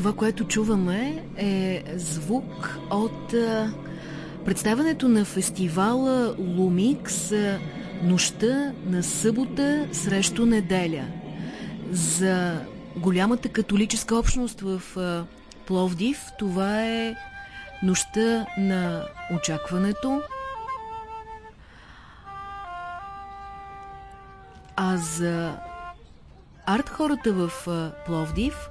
Това, което чуваме е звук от а, представянето на фестивала Лумикс нощта на събота срещу неделя. За голямата католическа общност в Пловдив това е нощта на очакването, а за арт хората в Пловдив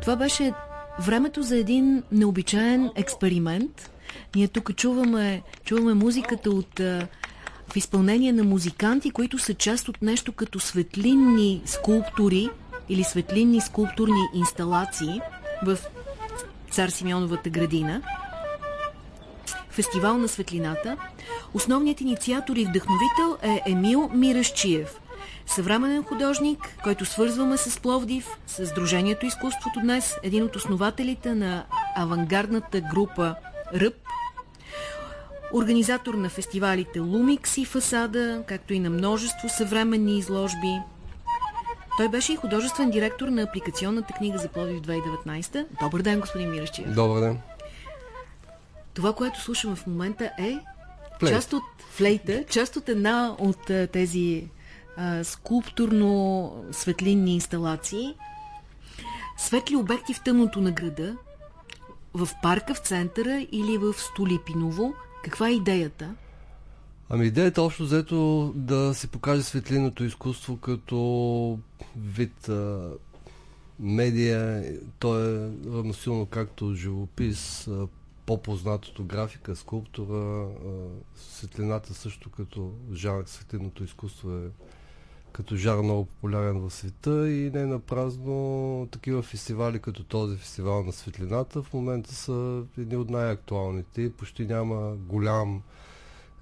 това беше времето за един необичаен експеримент. Ние тук чуваме, чуваме музиката от в изпълнение на музиканти, които са част от нещо като светлинни скулптури или светлинни скулптурни инсталации в Цар Симеоновата градина. Фестивал на светлината. Основният инициатор и вдъхновител е Емил Мирашчиев – Съвременен художник, който свързваме с Пловдив, с Сдружението изкуството днес, един от основателите на авангардната група Ръб, организатор на фестивалите Лумикс и Фасада, както и на множество съвременни изложби. Той беше и художествен директор на апликационната книга за Пловдив 2019. Добър ден, господин Миращиев. Добър ден. Това, което слушаме в момента е Флейт. част от флейта, част от една от тези скулптурно-светлинни инсталации, светли обекти в тъмното на града, в парка в центъра или в Столипиново. Каква е идеята? Ами идеята общо взето да се покаже светлинното изкуство като вид а, медия. То е равносилно както живопис, по-познатото графика, скулптура, а, светлината също като жанр светлинното изкуство е като жар много популярен в света и не на празно такива фестивали като този фестивал на светлината в момента са едни от най-актуалните. Почти няма голям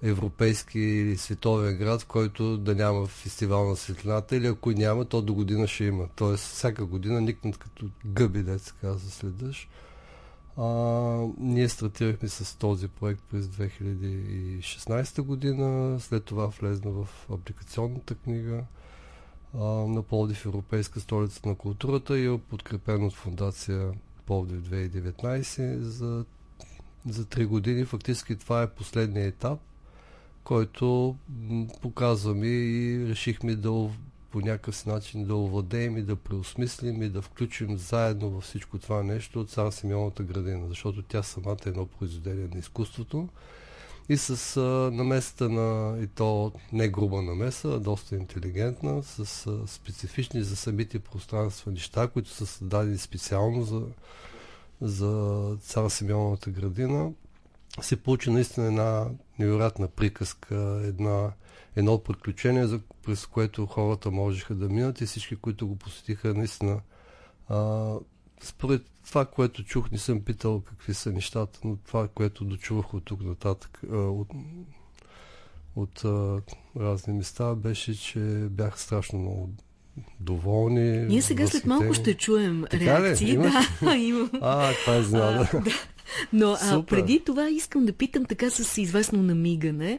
европейски или световен град, в който да няма фестивал на светлината или ако няма, то до година ще има. Тоест всяка година никнат като гъби, се казва, следъж. А, ние стартирахме с този проект през 2016 година, след това влезна в апликационната книга на Пловдив Европейска столица на културата и е подкрепен от фундация Пловдив 2019 за, за 3 години. Фактически това е последният етап, който показваме и решихме да по някакъв начин да овладеем и да преосмислим и да включим заедно във всичко това нещо от Цар Симеоната градина, защото тя самата е едно произведение на изкуството. И с а, намесата на, и то не груба намеса, а доста интелигентна, с а, специфични за самите пространства неща, които са създадени специално за, за цар Симеоновата градина, се получи наистина една невероятна приказка, една, едно приключение, за, през което хората можеха да минат и всички, които го посетиха, наистина а, според това, което чух, не съм питал какви са нещата, но това, което дочувах от тук нататък, от, от разни места, беше, че бях страшно много доволни. Ние сега след малко ще чуем така реакции. Ли? Да, имам. А, това е знада. Да. Но а, преди това искам да питам така с известно намигане,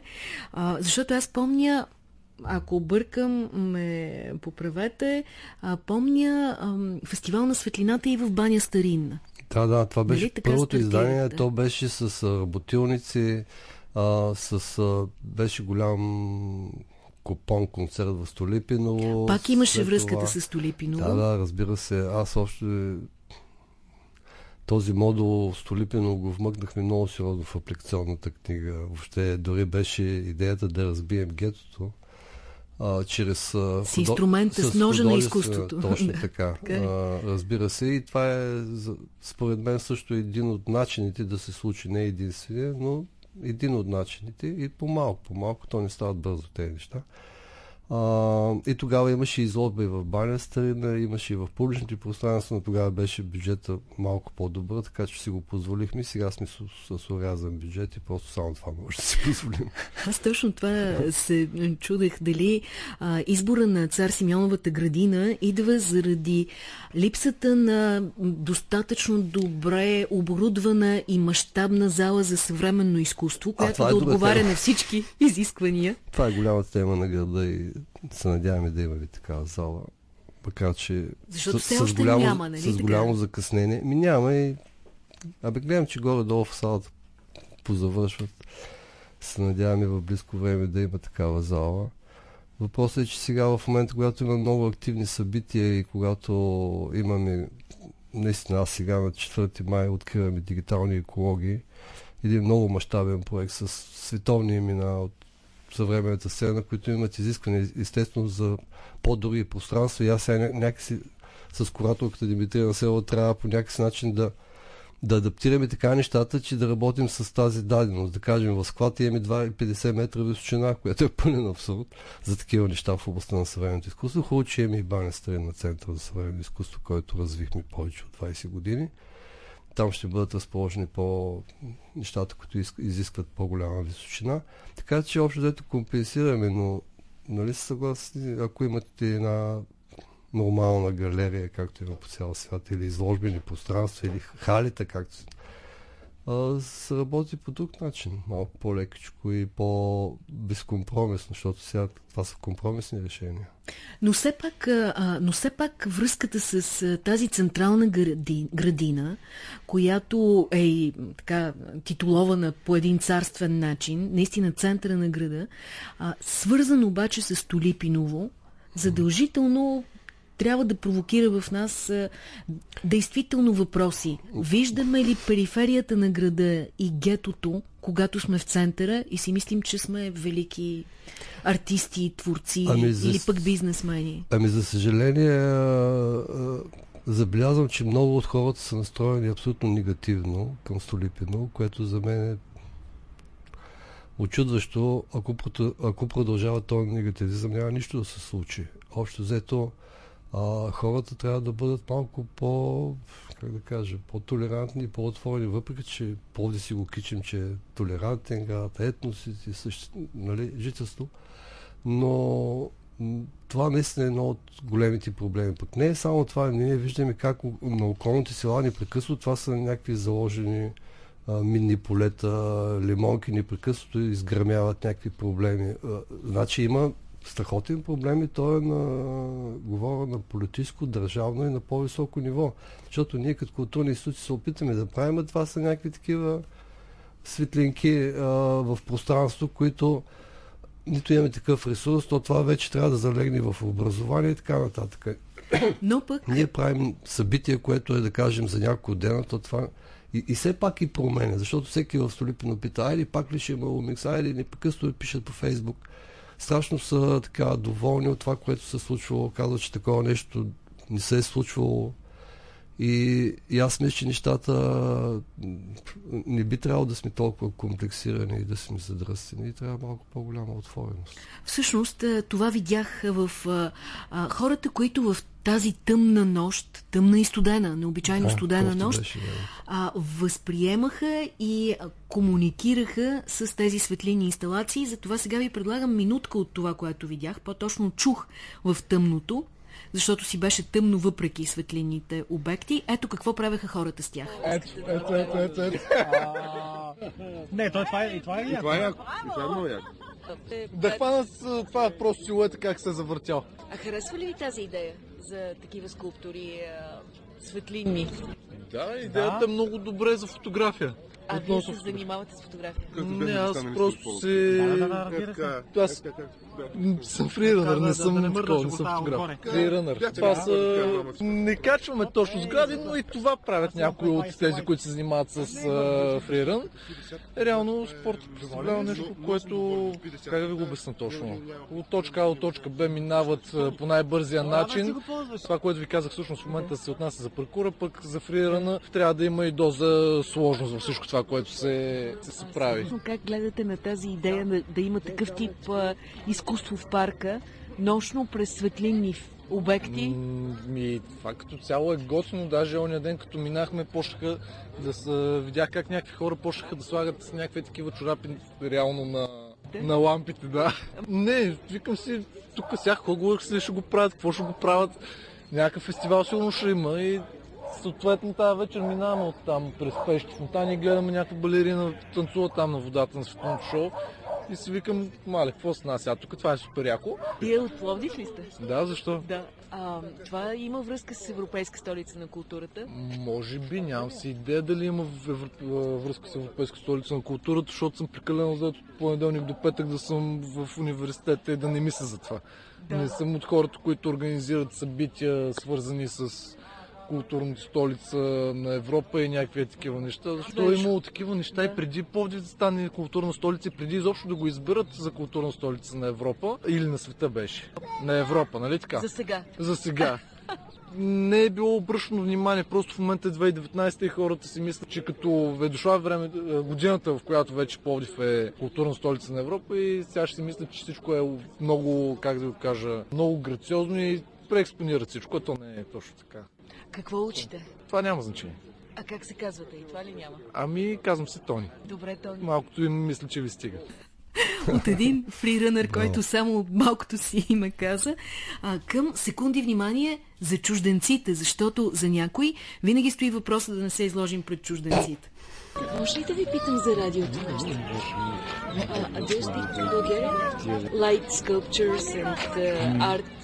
а, защото аз помня ако бъркам, ме поправете, а, помня а, фестивал на светлината и в Баня Старинна. Да, да, това беше нали, първото издание. То беше с работилници, а, с, а, беше голям купон концерт в Столипиново. Пак имаше връзката това... с Столипиново. Да, да, разбира се. Аз още този модул Столипино го вмъкнахме много сериозно в апликационната книга. Въобще дори беше идеята да разбием гетото а, чрез... А, с инструмента, с, с ножа на изкуството. Точно така. така е. а, разбира се. И това е, според мен, също един от начините да се случи, не единствения, но един от начините и по-малко, по-малко, то не стават бързо тези неща. А, и тогава имаше изложба и в Баня Старина, имаше и в публичните пространства, но тогава беше бюджета малко по-добър, така че си го позволихме. Сега сме с, с урязан бюджет и просто само това може да си позволим. Аз точно това се чудех дали а, избора на цар Симеоновата градина идва заради липсата на достатъчно добре оборудвана и мащабна зала за съвременно изкуство, която е да отговаря тема. на всички изисквания. Това е голяма тема на града и се надяваме да имаме такава зала. макар че Защото с, все още голямо, няма, нали с голямо закъснение. Ми няма и Абе, гледам, че горе-долу в салата позавършват. Се надяваме в близко време да има такава зала. Въпросът е, че сега в момента, когато има много активни събития и когато имаме наистина аз сега на 4 май откриваме дигитални екологии, един много мащабен проект с световни имена от съвременната сцена, които имат изискване естествено за по-други пространства и аз сега някакси с кураторката Димитрия село трябва по някакъв начин да да адаптираме така нещата, че да работим с тази даденост. Да кажем, в склад имаме 2,50 метра височина, което е пълен абсурд за такива неща в областта на съвременното изкуство. Хубаво, че имаме и баня на Център за съвременно изкуство, който развихме повече от 20 години. Там ще бъдат разположени по нещата, които изискват по-голяма височина. Така че общо дето компенсираме, но нали са съгласни, ако имате една нормална галерия, както има по цял свят, или изложбени пространства, или халите, както се работи по друг начин. Малко по-лекичко и по-безкомпромисно, защото сега това са компромисни решения. Но все пак, а, но все пак връзката с а, тази централна гради, градина, която е така титулована по един царствен начин, наистина центъра на града, а, свързан обаче с Толипиново, задължително трябва да провокира в нас а, действително въпроси. Виждаме ли периферията на града и гетото, когато сме в центъра и си мислим, че сме велики артисти, творци ами за, или пък бизнесмени? Ами за съжаление забелязвам, че много от хората са настроени абсолютно негативно към Столипино, което за мен е очудващо, ако, ако продължава този негативизъм, няма нищо да се случи. Общо взето, а, хората трябва да бъдат малко по, как да кажа, по-толерантни по-отворени, въпреки че повди си го кичим, че е толерантен град, етносите, също, нали, жителство, но това наистина е едно от големите проблеми. Пък не е само това, ние виждаме как на околните села непрекъснато това са някакви заложени а, минни полета, лимонки непрекъснато изгърмяват някакви проблеми. Значи има страхотен проблем и той е на, говоря на политическо, държавно и на по-високо ниво. Защото ние като културни институции се опитаме да правим, а това са някакви такива светлинки а, в пространство, които нито имаме такъв ресурс, то това вече трябва да залегне в образование и така нататък. Но пък... Ние правим събитие, което е да кажем за няколко дена, то това и, и все пак и променя, защото всеки в Столипино пита, айде пак ли ще има Лумикс, айде непрекъснато пишат по Фейсбук страшно са така доволни от това, което се случвало. Казва, че такова нещо не се е случвало. И, и аз мисля, че нещата не би трябвало да сме толкова комплексирани и да сме задръстени. И трябва малко по-голяма отвореност. Всъщност, това видях в а, хората, които в тази тъмна нощ, тъмна и студена, необичайно да, студена нощ, беше, да. а, възприемаха и комуникираха с тези светлини инсталации. Затова сега ви предлагам минутка от това, което видях. По-точно чух в тъмното, защото си беше тъмно въпреки светлинните обекти. Ето какво правеха хората с тях. Ето, ето, ето, ето. ето. Не, той, това е, това е яко. Това е яко. Това е много яко. Да хвана с това просто силуета как се е завъртял. А харесва ли ви тази идея? за такива скулптури светлинни. Да, идеята да. е много добре за фотография. А вие се занимавате с фотография? Не, аз просто се... Да, да, да, Аз съм фриранър, не съм такова, не съм фотограф. Фриранър. Това са... Не качваме точно сгради, но и това правят някои от тези, които се занимават с фриран. Реално спорт представлява нещо, което... Как да ви го обясна точно? От точка А до точка Б минават по най-бързия начин. Това, което ви казах всъщност в момента се отнася за паркура, пък за фрирана трябва да има и доза сложност във всичко това, което се, се прави. Как гледате на тази идея да, да има такъв тип а, изкуство в парка, нощно през светлинни обекти? Ми, това като цяло е готино. Даже ония ден, като минахме, почнаха да се... Видях как някакви хора почнаха да слагат някакви такива чорапи реално на, на лампите, да. Не, викам си, тук сега хубаво ще го правят, какво ще го правят. Някакъв фестивал сигурно ще има и съответно тази вечер минаваме от там през пещи фонтани и гледаме някаква балерина танцува там на водата на светлното шоу. и си викам, мале, какво с нас? А тук това е супер яко. Вие от Пловдив ли сте? Да, защо? Да. А, това има връзка с Европейска столица на културата? Може би, нямам си идея дали има връзка с Европейска столица на културата, защото съм прекалено за от понеделник до петък да съм в университета и да не мисля за това. Да. Не съм от хората, които организират събития, свързани с културната столица на Европа и някакви такива неща. Защо е имало такива неща да. и преди Пловдив да стане културна столица, преди изобщо да го изберат за културна столица на Европа или на света беше. На Европа, нали така? За сега. За сега. не е било обръщано внимание. Просто в момента е 2019 и хората си мислят, че като е дошла време, е, годината, в която вече Пловдив е културна столица на Европа и сега ще си мислят, че всичко е много, как да го кажа, много грациозно и преекспонират всичко, а то не е точно така. Какво учите? Това няма значение. А как се казвате? И това ли няма? Ами, казвам се Тони. Добре, Тони. Малкото им мисля, че ви стига. От един фрирънър, който само малкото си име каза, а, към секунди внимание за чужденците, защото за някой винаги стои въпроса да не се изложим пред чужденците. Може ли да ви питам за радиото нещо? Uh, do you speak Bulgarian? Light sculptures and uh, art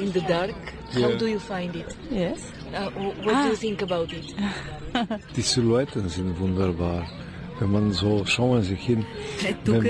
in the dark? How do you find it? Yes. Uh, what ah. do you think about it? Die Silhouetten sind wunderbar. Е, тук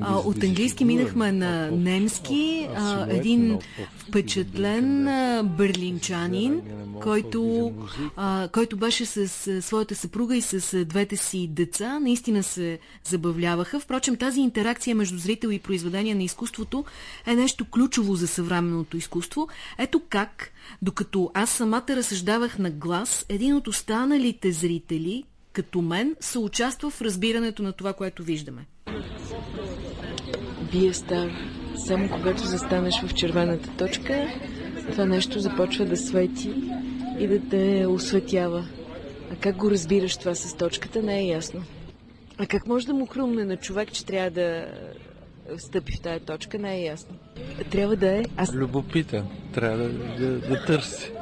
а, от английски минахме на немски. А, един впечатлен берлинчанин, който, а, който беше с своята съпруга и с двете си деца. Наистина се забавляваха. Впрочем, тази интеракция между зрител и произведение на изкуството е нещо ключово за съвременното изкуство. Ето как, докато аз самата разсъждавах на глас, един от останалите зрители, като мен, се участва в разбирането на това, което виждаме. Бие стар. Само когато застанеш в червената точка, това нещо започва да свети и да те осветява. А как го разбираш това с точката, не е ясно. А как може да му хрумне на човек, че трябва да стъпи в тая точка, не е ясно. Трябва да е... Аз... Любопитен. Трябва да, да, да търси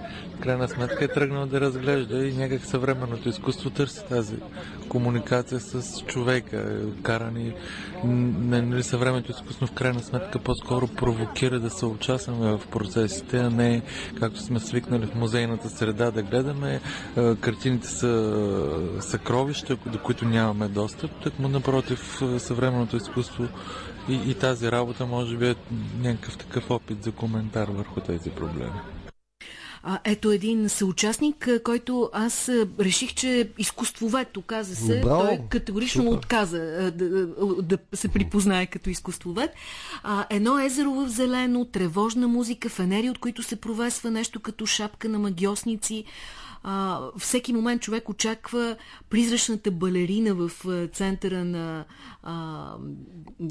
крайна сметка е тръгнал да разглежда и някак съвременното изкуство търси тази комуникация с човека. Карани, нали, съвременното изкуство в крайна сметка по-скоро провокира да се участваме в процесите, а не както сме свикнали в музейната среда да гледаме. Картините са съкровища, до които нямаме достъп. Так му напротив, съвременното изкуство и, и тази работа може би е някакъв такъв опит за коментар върху тези проблеми. А, ето един съучастник, който аз реших, че е изкуствовед, оказа се. Браво. Той категорично Супер. отказа да, да се припознае като изкуствовед. А, едно езеро в зелено, тревожна музика, фенери, от които се провесва нещо като шапка на магиосници а, всеки момент човек очаква призрачната балерина в центъра на а,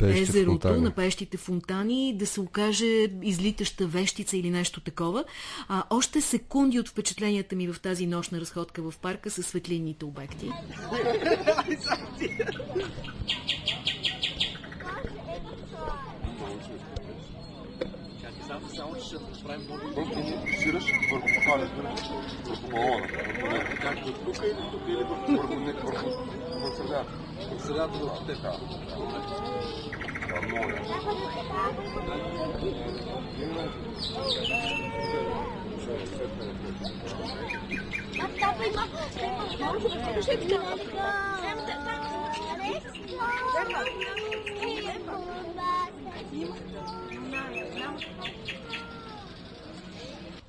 езерото, фонтани. на пещите фонтани, да се окаже излитаща вещица или нещо такова. А, още секунди от впечатленията ми в тази нощна разходка в парка са светлинните обекти. само че ще направим много... Просто фокусираш върху това, разбираш, върху балона, върху него. Както тук или тук, или върху, върху, върху, върху средата. Върху средата върху те. Да. Много е. Папа има...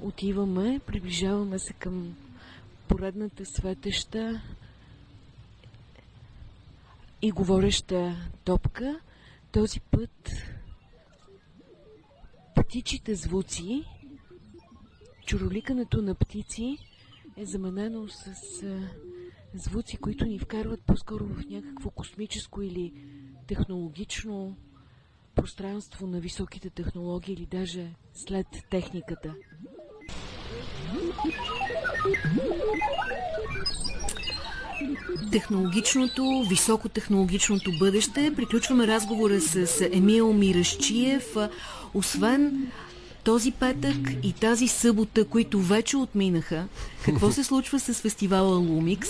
Отиваме, приближаваме се към поредната светеща и говореща топка. Този път птичите звуци, чуроликането на птици е заменено с звуци, които ни вкарват по-скоро в някакво космическо или технологично пространство на високите технологии или даже след техниката. Технологичното, високотехнологичното бъдеще. Приключваме разговора с Емил Мирашчиев. Освен този петък и тази събота, които вече отминаха, какво се случва с фестивала Лумикс?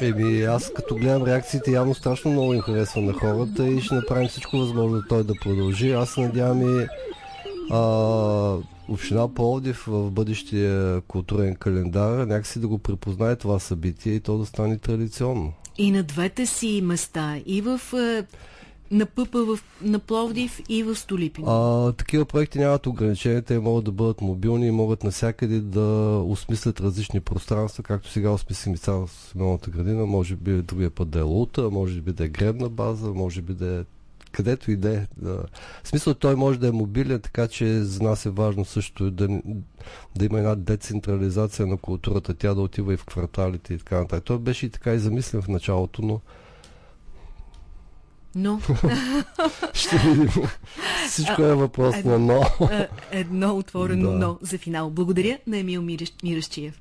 Еми, аз като гледам реакциите, явно страшно много им харесва на хората и ще направим всичко възможно той да продължи. Аз надявам и а, Община Пловдив в бъдещия културен календар някакси да го препознае това събитие и то да стане традиционно. И на двете си места, и в на пъпа в, на Пловдив и в Столипин? А, такива проекти нямат ограничения, те могат да бъдат мобилни и могат навсякъде да осмислят различни пространства, както сега осмислим и цяла Симеоната градина, може би другия път да е лута, може би да е гребна база, може би да е където и да е. В смисъл той може да е мобилен, така че за нас е важно също да, да има една децентрализация на културата, тя да отива и в кварталите и така нататък. Той беше и така и замислен в началото, но но. Ще видим. Всичко е въпрос едно, на но. Едно отворено но за финал. Благодаря на Емил Миращиев.